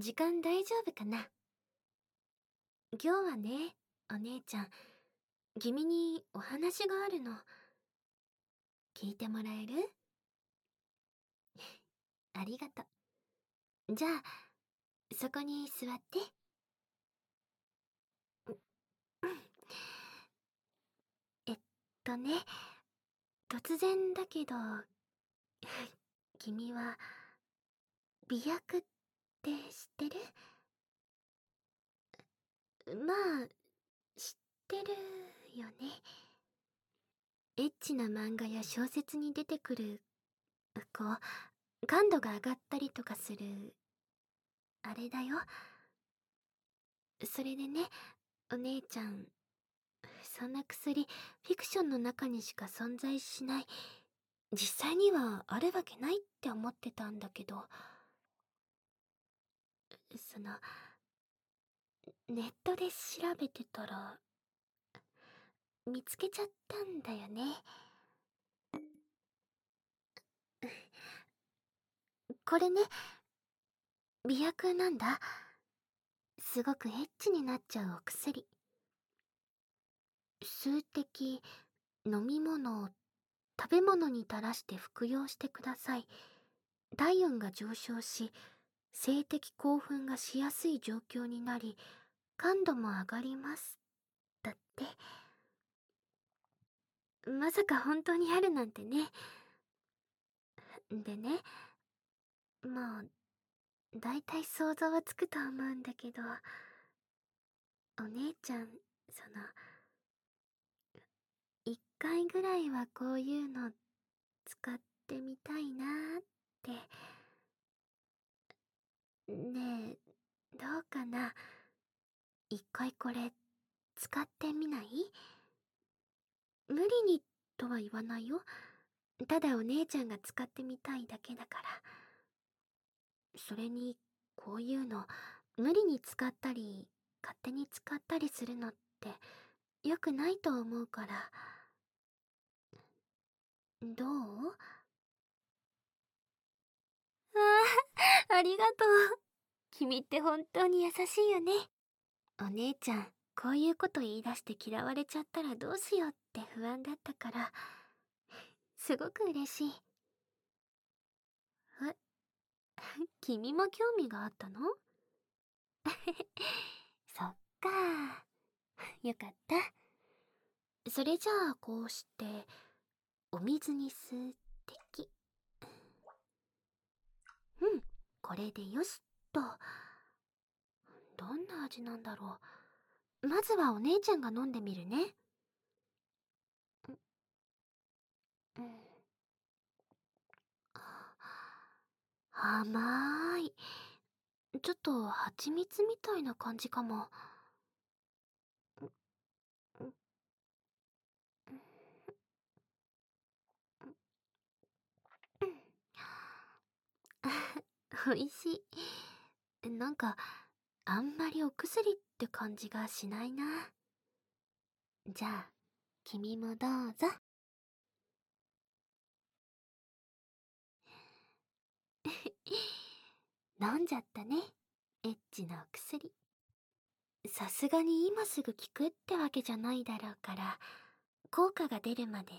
時間大丈夫かな？今日はね、お姉ちゃん、君にお話があるの。聞いてもらえる？ありがとう。じゃあ、そこに座って。えっとね、突然だけど、君は、美薬って知ってる？まあ、知ってるよね。エッチな漫画や小説に出てくる、こう、感度が上がったりとかする、あれだよ。それでね、お姉ちゃん、そんな薬、フィクションの中にしか存在しない、実際にはあるわけないって思ってたんだけど、その、ネットで調べてたら、見つけちゃったんだよね。これね、美薬なんだ。すごくエッチになっちゃうお薬。数滴、飲み物を、食べ物に垂らして服用してください。体温が上昇し、性的興奮がしやすい状況になり、感度も上がります。だって。まさか本当にあるなんてね。でね、まあ、だいたい想像はつくと思うんだけど、お姉ちゃん、その、一回ぐらいはこういうの使ってみたいなって。ねえ、どうかな。一回これ、使ってみない？無理にとは言わないよ。ただお姉ちゃんが使ってみたいだけだから。それに、こういうの、無理に使ったり、勝手に使ったりするのって、良くないと思うから。どう？ああ、りがとう。君って本当に優しいよね。お姉ちゃん、こういうこと言い出して嫌われちゃったらどうしようって不安だったから、すごく嬉しい。え君も興味があったの？そっか。よかった。それじゃあこうして、お水に数滴。うん、これでよしっと。どんな味なんだろう。まずはお姉ちゃんが飲んでみるね。うん。甘い。ちょっと蜂蜜みたいな感じかも。おいしい。なんか、あんまりお薬って感じがしないな。じゃあ、君もどうぞ。飲んじゃったね。エッチなお薬。さすがに今すぐ効くってわけじゃないだろうから、効果が出るまで、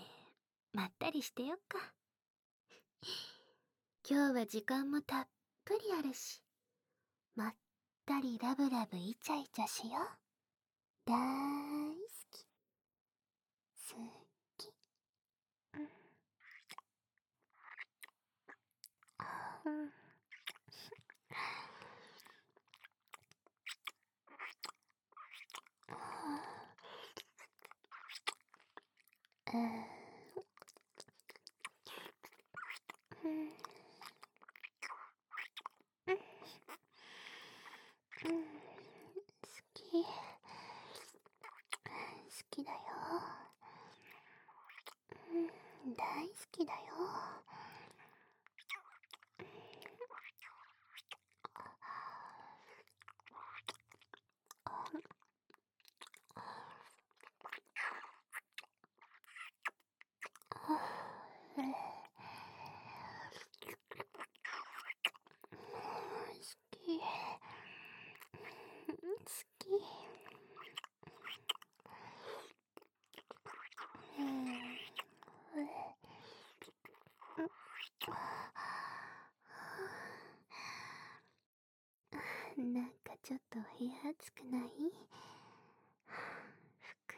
まったりしてよっか。今日は時間もたっぷりあるし、まったりラブラブイチャイチャしよう。だーい好き。好き。うん。うん大好きだよ。好き。ちょっとお部屋暑くない？服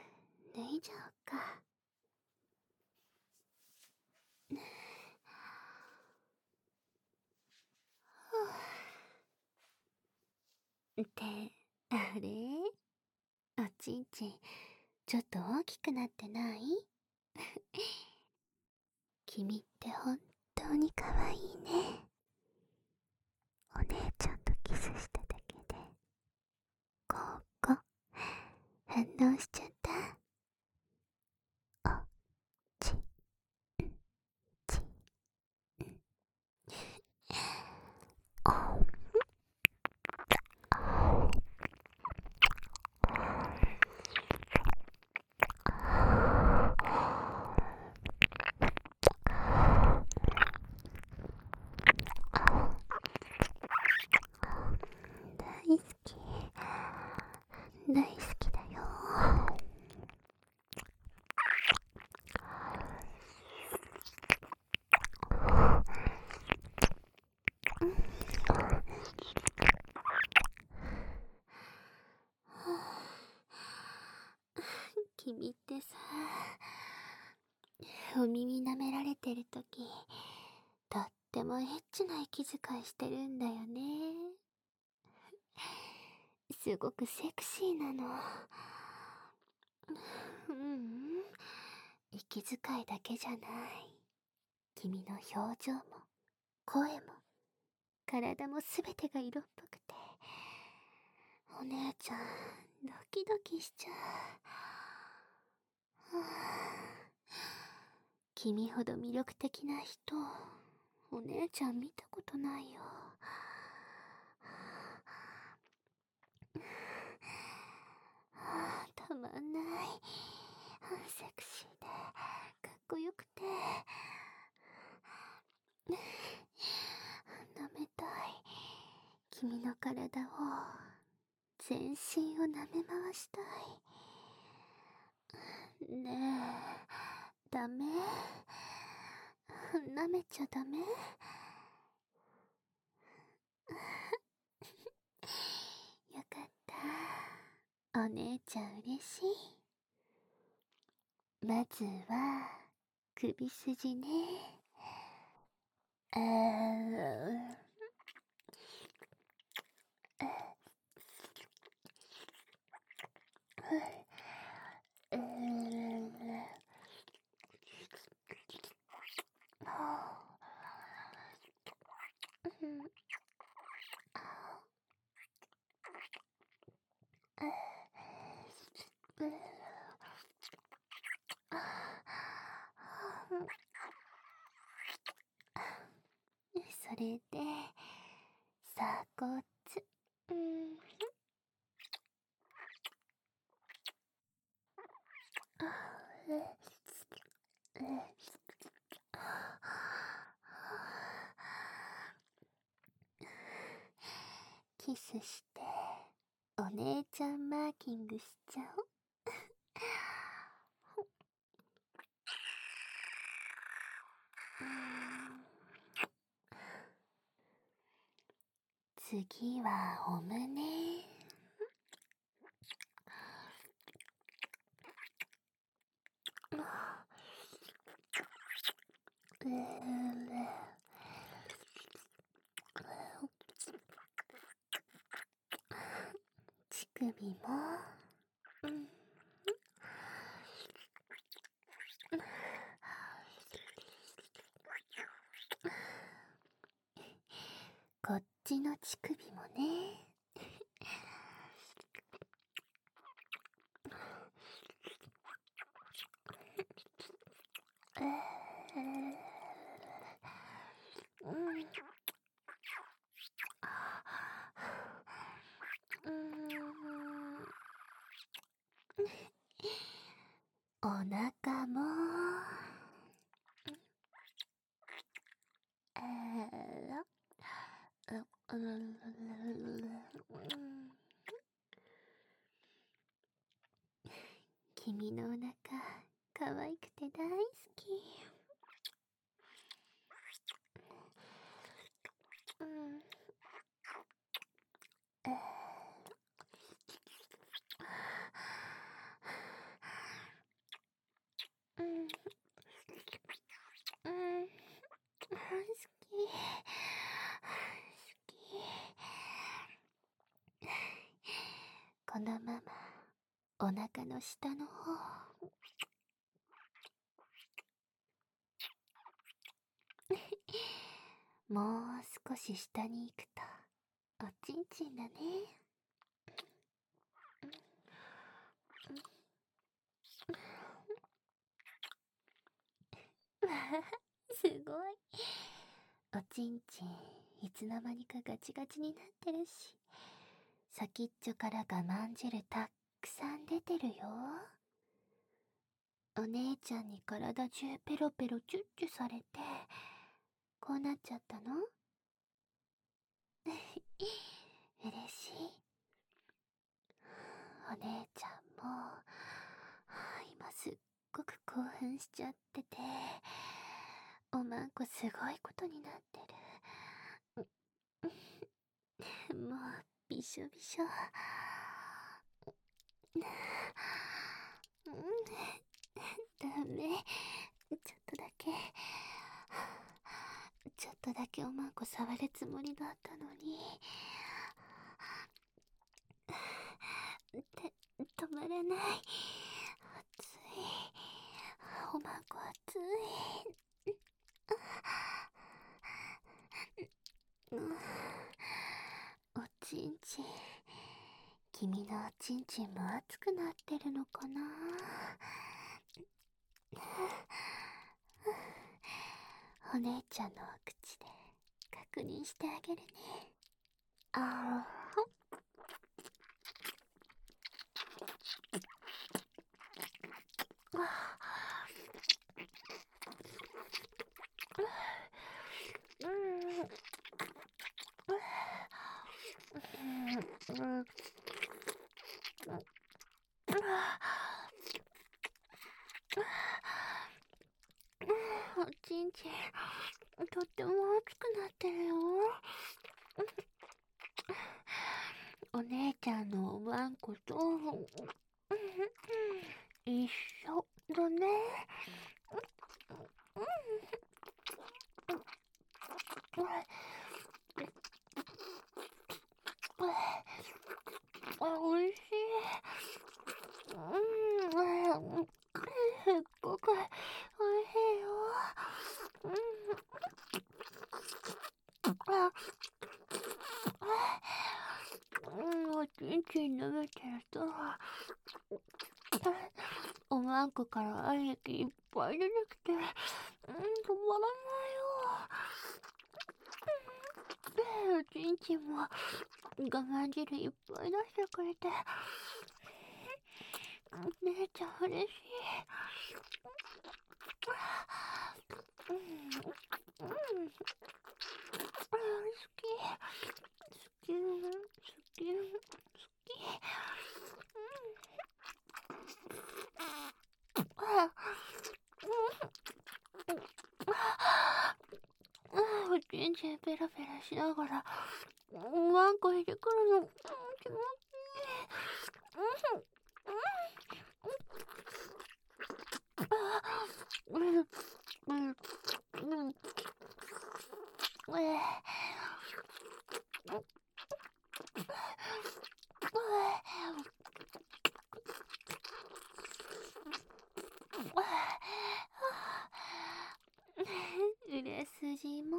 脱いじゃおうか。ってあれ？おちんちんちょっと大きくなってない？君って本当に可愛いねお姉ちゃんとキスしただけでここ反応しちゃった。おちんちんお大好き大好きだよ君ってさお耳舐められてるときとってもエッチな息遣いしてるんだよね。すごくセクシーなの。う うん。息遣いだけじゃない。君の表情も声も体も全てが色っぽくて。お姉ちゃんドキドキしちゃう。はあ。君ほど魅力的な人お姉ちゃん見たことないよ。たまんない。セクシーでかっこよくて。舐めたい。君の体を全身を舐め回したい。ねえ。ダメ。舐めちゃダメ。よかった。お姉ちゃん嬉しい。まずは首筋ね。あー。う ーれで鎖骨。うん。キスしてお姉ちゃんマーキングしちゃおう。次はお胸。乳首もうんこっちの乳首もね。お腹も。君のお腹可愛くて大好き。うん。うん。う。好き。のままお腹の下の方。もう少し下に行くとおちんちんだね。すごい。おちんちんいつの間にかガチガチになってるし。先っちょから我慢汁たっくさん出てるよ。お姉ちゃんに体中ペロペロチュッチュされてこうなっちゃったの？嬉しい。お姉ちゃんも今すっごく興奮しちゃってておまんこすごいことになってる。もうびしょびしょ。ダメ。ちょっとだけ。ちょっとだけおまんこ触るつもりだったのに。て止まらない。熱い。おまんこ熱い。おちんちん君のおちんちんも熱くなってるのかな？お姉ちゃんのお口で確認してあげるね。あおちんちんとっても熱くなってるよ。お姉ちゃんのおわんこと一緒だねおいしいうんすっごくおいしいようんおちんちん舐めてるとおまんこから愛液いっぱい出てきてうん止まらないよおちんちんも我慢汁いっぱい出してくれて姉ちゃん嬉しいうんうん好き好き好きおちん。ちん。ペラペラしながらワンコしてくるの気持ちいいうんうんうんうん売れ筋も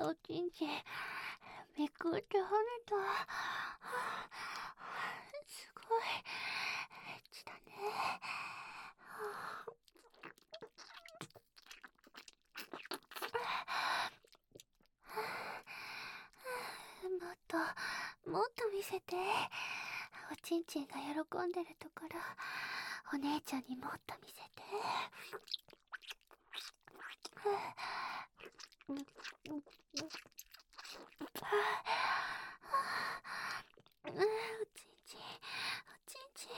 おちんちんびっくり跳ねたすごいエッチだね。もっともっと見せて。おちんちんが喜んでるところ。お姉ちゃんにもっと見せて。うおちんちんおちんち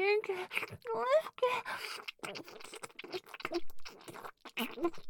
んちち。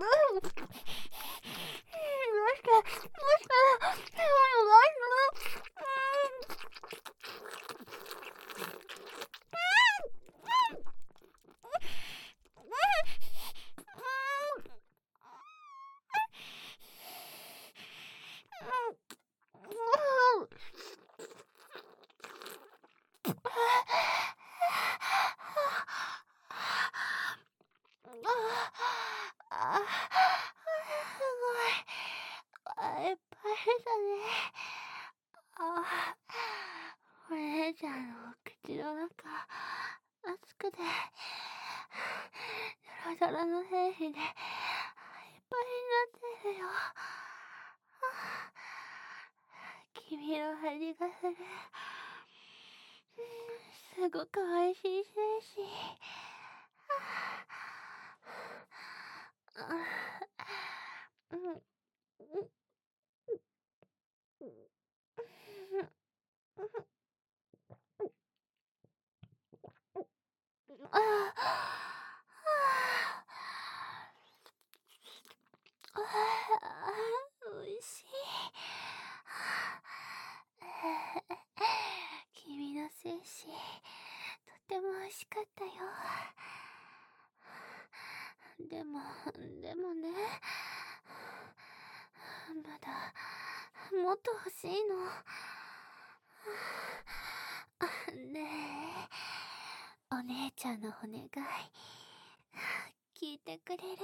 Oh, ちゃんの口の中、熱くて、ドロドロの精器で、いっぱいになってるよ。君の味がする。すごく美味しい精子。おいしい。君の精子、とても美味しかったよ。でも、でもね、まだ、もっと欲しいの。お姉ちゃんのお願い、聞いてくれる？